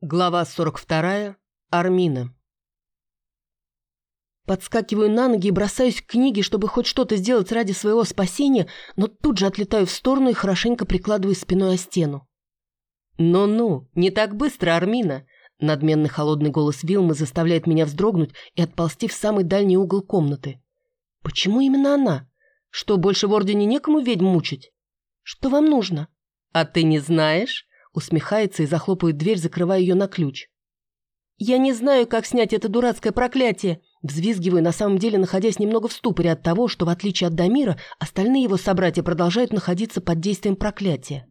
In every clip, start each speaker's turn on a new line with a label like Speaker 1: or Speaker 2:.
Speaker 1: Глава 42. Армина. Подскакиваю на ноги и бросаюсь к книге, чтобы хоть что-то сделать ради своего спасения, но тут же отлетаю в сторону и хорошенько прикладываю спиной о стену. «Ну-ну, не так быстро, Армина!» Надменный холодный голос Вилмы заставляет меня вздрогнуть и отползти в самый дальний угол комнаты. «Почему именно она? Что, больше в Ордене некому ведьм мучить? Что вам нужно?» «А ты не знаешь?» Усмехается и захлопывает дверь, закрывая ее на ключ. «Я не знаю, как снять это дурацкое проклятие!» Взвизгиваю, на самом деле находясь немного в ступоре от того, что, в отличие от Дамира, остальные его собратья продолжают находиться под действием проклятия.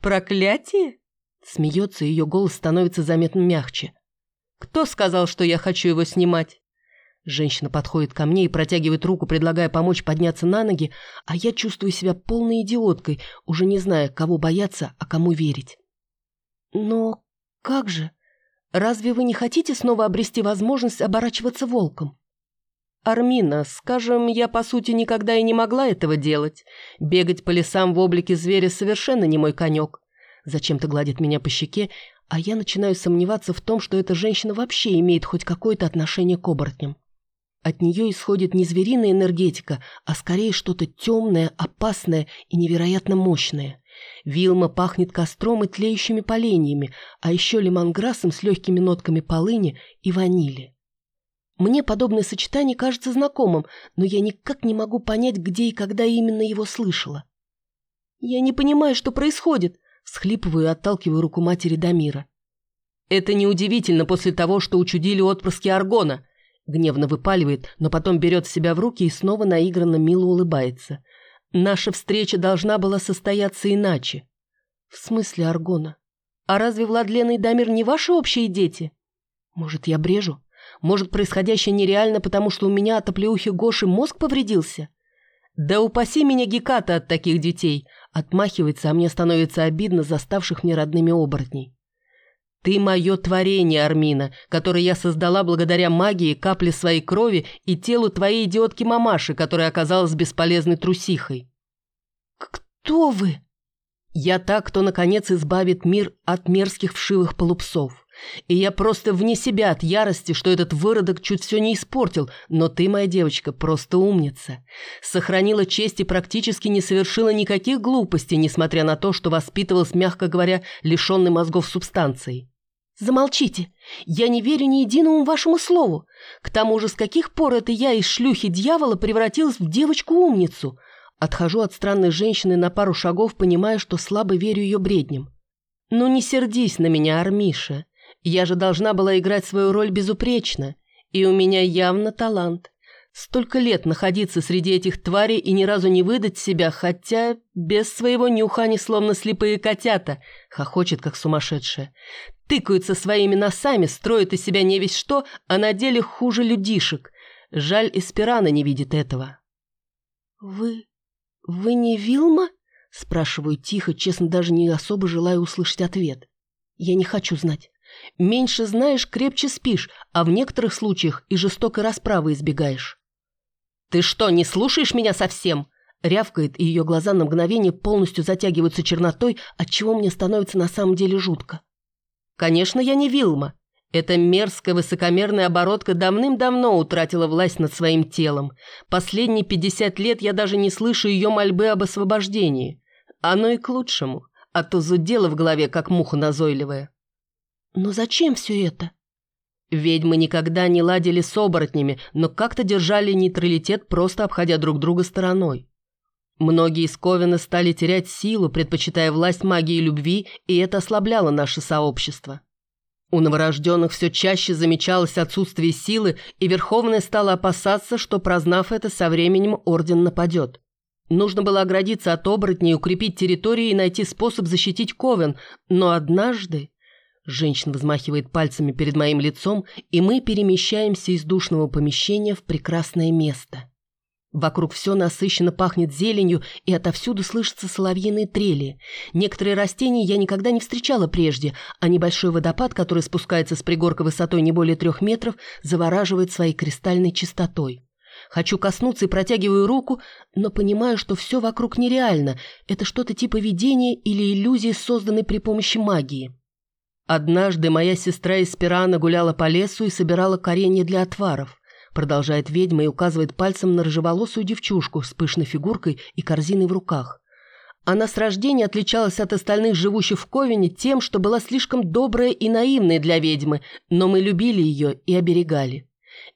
Speaker 1: «Проклятие?» Смеется, и ее голос становится заметно мягче. «Кто сказал, что я хочу его снимать?» Женщина подходит ко мне и протягивает руку, предлагая помочь подняться на ноги, а я чувствую себя полной идиоткой, уже не зная, кого бояться, а кому верить. «Но как же? Разве вы не хотите снова обрести возможность оборачиваться волком?» «Армина, скажем, я, по сути, никогда и не могла этого делать. Бегать по лесам в облике зверя совершенно не мой конек. Зачем-то гладит меня по щеке, а я начинаю сомневаться в том, что эта женщина вообще имеет хоть какое-то отношение к оборотням. От нее исходит не звериная энергетика, а скорее что-то темное, опасное и невероятно мощное. Вилма пахнет костром и тлеющими поленьями, а еще лимонграссом с легкими нотками полыни и ванили. Мне подобное сочетание кажется знакомым, но я никак не могу понять, где и когда именно его слышала. «Я не понимаю, что происходит», — всхлипываю и отталкиваю руку матери Дамира. «Это неудивительно после того, что учудили отпрыски Аргона», Гневно выпаливает, но потом берет себя в руки и снова наигранно мило улыбается. Наша встреча должна была состояться иначе. В смысле Аргона? А разве Владлена и Дамир не ваши общие дети? Может, я брежу? Может, происходящее нереально, потому что у меня от оплеухи Гоши мозг повредился? Да упаси меня Геката от таких детей! Отмахивается, а мне становится обидно за ставших мне родными оборотней. Ты мое творение, Армина, которое я создала благодаря магии, капле своей крови и телу твоей идиотки-мамаши, которая оказалась бесполезной трусихой. Кто вы? Я та, кто, наконец, избавит мир от мерзких вшивых полупсов. И я просто вне себя от ярости, что этот выродок чуть все не испортил, но ты, моя девочка, просто умница. Сохранила честь и практически не совершила никаких глупостей, несмотря на то, что воспитывалась, мягко говоря, лишенной мозгов субстанцией. Замолчите. Я не верю ни единому вашему слову. К тому же, с каких пор это я из шлюхи дьявола превратилась в девочку-умницу? Отхожу от странной женщины на пару шагов, понимая, что слабо верю ее бредням. Ну не сердись на меня, Армиша. Я же должна была играть свою роль безупречно. И у меня явно талант. Столько лет находиться среди этих тварей и ни разу не выдать себя, хотя без своего нюха они словно слепые котята, хохочет как сумасшедшая. Тыкаются своими носами, строят из себя не весь что, а на деле хуже людишек. Жаль, Эсперана не видит этого. «Вы... вы не Вилма?» Спрашиваю тихо, честно, даже не особо желаю услышать ответ. Я не хочу знать. Меньше знаешь, крепче спишь, а в некоторых случаях и жестокой расправы избегаешь. «Ты что, не слушаешь меня совсем?» Рявкает, и ее глаза на мгновение полностью затягиваются чернотой, отчего мне становится на самом деле жутко. «Конечно, я не Вилма. Эта мерзкая высокомерная оборотка давным-давно утратила власть над своим телом. Последние пятьдесят лет я даже не слышу ее мольбы об освобождении. Оно и к лучшему, а то зудело в голове, как муха назойливая». «Но зачем все это?» Ведьмы никогда не ладили с оборотнями, но как-то держали нейтралитет, просто обходя друг друга стороной. Многие из Ковена стали терять силу, предпочитая власть магии любви, и это ослабляло наше сообщество. У новорожденных все чаще замечалось отсутствие силы, и Верховная стала опасаться, что, прознав это, со временем Орден нападет. Нужно было оградиться от оборотней, укрепить территории и найти способ защитить Ковен, но однажды Женщина взмахивает пальцами перед моим лицом, и мы перемещаемся из душного помещения в прекрасное место. Вокруг все насыщенно пахнет зеленью, и отовсюду слышатся соловьиные трели. Некоторые растения я никогда не встречала прежде, а небольшой водопад, который спускается с пригорка высотой не более трех метров, завораживает своей кристальной чистотой. Хочу коснуться и протягиваю руку, но понимаю, что все вокруг нереально. Это что-то типа видения или иллюзии, созданной при помощи магии. Однажды моя сестра Эсперана гуляла по лесу и собирала коренья для отваров. Продолжает ведьма и указывает пальцем на рыжеволосую девчушку с пышной фигуркой и корзиной в руках. Она с рождения отличалась от остальных живущих в Ковине тем, что была слишком добрая и наивная для ведьмы, но мы любили ее и оберегали.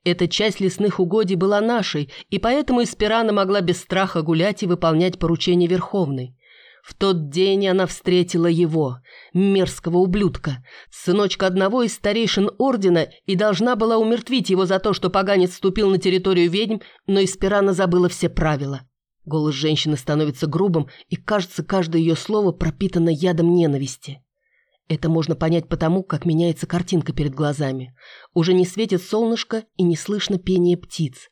Speaker 1: Эта часть лесных угодий была нашей, и поэтому Эсперана могла без страха гулять и выполнять поручения Верховной. В тот день она встретила его, мерзкого ублюдка, сыночка одного из старейшин Ордена, и должна была умертвить его за то, что поганец вступил на территорию ведьм, но Эсперана забыла все правила. Голос женщины становится грубым, и, кажется, каждое ее слово пропитано ядом ненависти. Это можно понять потому, как меняется картинка перед глазами. Уже не светит солнышко и не слышно пение птиц.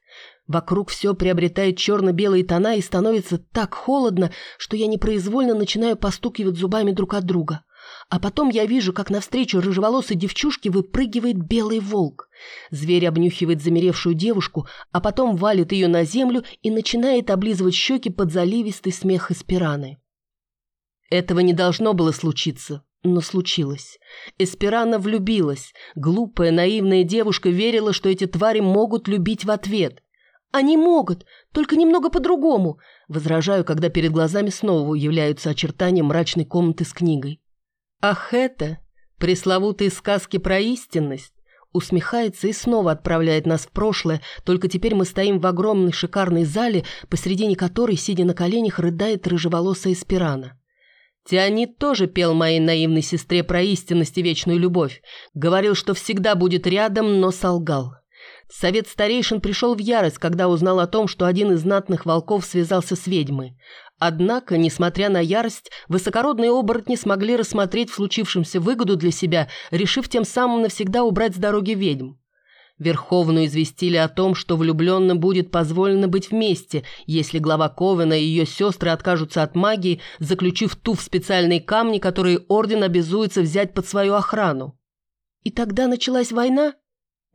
Speaker 1: Вокруг все приобретает черно-белые тона и становится так холодно, что я непроизвольно начинаю постукивать зубами друг от друга. А потом я вижу, как навстречу рыжеволосой девчушке выпрыгивает белый волк. Зверь обнюхивает замеревшую девушку, а потом валит ее на землю и начинает облизывать щеки под заливистый смех Эспераны. Этого не должно было случиться, но случилось. Эсперана влюбилась. Глупая, наивная девушка верила, что эти твари могут любить в ответ. «Они могут, только немного по-другому», — возражаю, когда перед глазами снова являются очертания мрачной комнаты с книгой. «Ах это! Пресловутые сказки про истинность!» Усмехается и снова отправляет нас в прошлое, только теперь мы стоим в огромной шикарной зале, посредине которой, сидя на коленях, рыдает рыжеволосая Спирана. Тианит тоже пел моей наивной сестре про истинность и вечную любовь. Говорил, что всегда будет рядом, но солгал. Совет старейшин пришел в ярость, когда узнал о том, что один из знатных волков связался с ведьмой. Однако, несмотря на ярость, высокородные оборотни смогли рассмотреть в случившемся выгоду для себя, решив тем самым навсегда убрать с дороги ведьм. Верховную известили о том, что влюбленным будет позволено быть вместе, если глава Ковена и ее сестры откажутся от магии, заключив ту в специальные камни, которые Орден обязуется взять под свою охрану. И тогда началась война?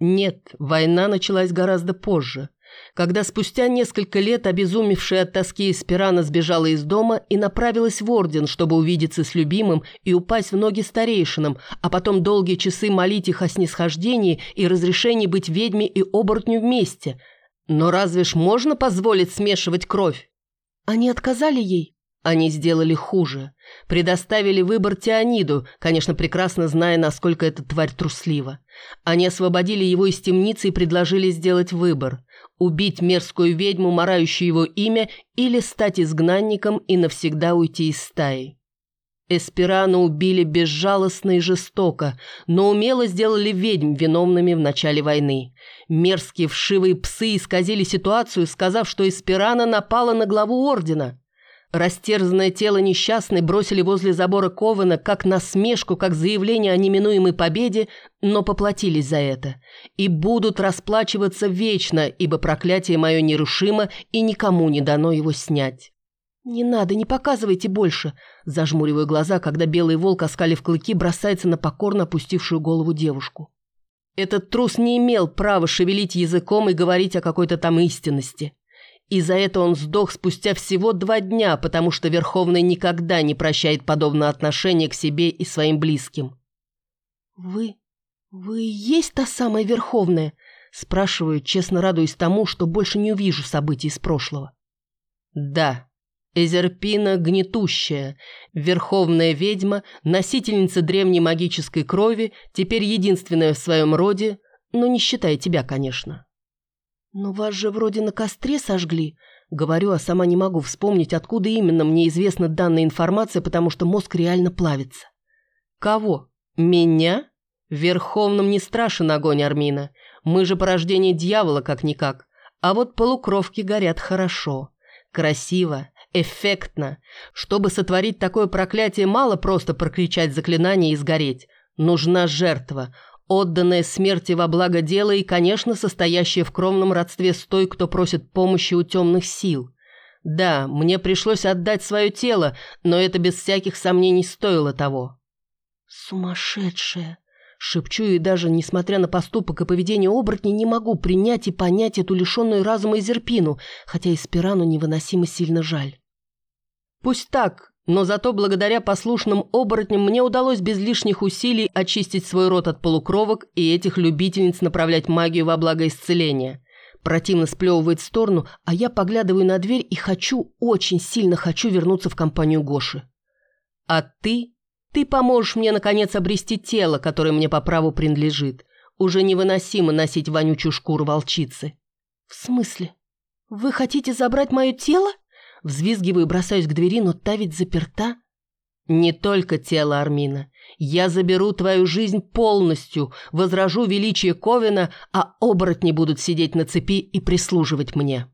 Speaker 1: Нет, война началась гораздо позже когда спустя несколько лет обезумевшая от тоски Эсперана сбежала из дома и направилась в Орден, чтобы увидеться с любимым и упасть в ноги старейшинам, а потом долгие часы молить их о снисхождении и разрешении быть ведьме и оборотню вместе. Но разве ж можно позволить смешивать кровь? Они отказали ей? Они сделали хуже. Предоставили выбор Теониду, конечно, прекрасно зная, насколько эта тварь труслива. Они освободили его из темницы и предложили сделать выбор убить мерзкую ведьму, марающую его имя, или стать изгнанником и навсегда уйти из стаи. Эсперана убили безжалостно и жестоко, но умело сделали ведьм виновными в начале войны. Мерзкие вшивые псы исказили ситуацию, сказав, что Эсперана напала на главу ордена. Растерзанное тело несчастной бросили возле забора Ковена как насмешку, как заявление о неминуемой победе, но поплатились за это. И будут расплачиваться вечно, ибо проклятие мое нерушимо, и никому не дано его снять. «Не надо, не показывайте больше!» Зажмуриваю глаза, когда белый волк, оскалив клыки, бросается на покорно опустившую голову девушку. Этот трус не имел права шевелить языком и говорить о какой-то там истинности. И за это он сдох спустя всего два дня, потому что Верховный никогда не прощает подобное отношение к себе и своим близким. «Вы... вы есть та самая Верховная?» Спрашиваю, честно радуясь тому, что больше не увижу событий из прошлого. «Да», Эзерпина гнетущая, верховная ведьма, носительница древней магической крови, теперь единственная в своем роде, но не считая тебя, конечно. «Но вас же вроде на костре сожгли», — говорю, а сама не могу вспомнить, откуда именно мне известна данная информация, потому что мозг реально плавится. «Кого? Меня? Верховным не страшен огонь Армина. Мы же порождение дьявола как-никак. А вот полукровки горят хорошо. Красиво, эффектно. Чтобы сотворить такое проклятие, мало просто прокричать заклинание и сгореть. Нужна жертва — отданная смерти во благо дела и, конечно, состоящая в кровном родстве с той, кто просит помощи у темных сил. Да, мне пришлось отдать свое тело, но это без всяких сомнений стоило того. «Сумасшедшая!» Шепчу и даже, несмотря на поступок и поведение оборотня, не могу принять и понять эту лишенную разума Изерпину, хотя и Спирану невыносимо сильно жаль. Пусть так, Но зато благодаря послушным оборотням мне удалось без лишних усилий очистить свой рот от полукровок и этих любительниц направлять магию во благо исцеления. Противно сплевывает в сторону, а я поглядываю на дверь и хочу, очень сильно хочу вернуться в компанию Гоши. А ты? Ты поможешь мне, наконец, обрести тело, которое мне по праву принадлежит. Уже невыносимо носить вонючую шкуру волчицы. В смысле? Вы хотите забрать мое тело? Взвизгиваю и бросаюсь к двери, но та ведь заперта. Не только тело Армина. Я заберу твою жизнь полностью, возражу величие Ковина, а оборотни будут сидеть на цепи и прислуживать мне.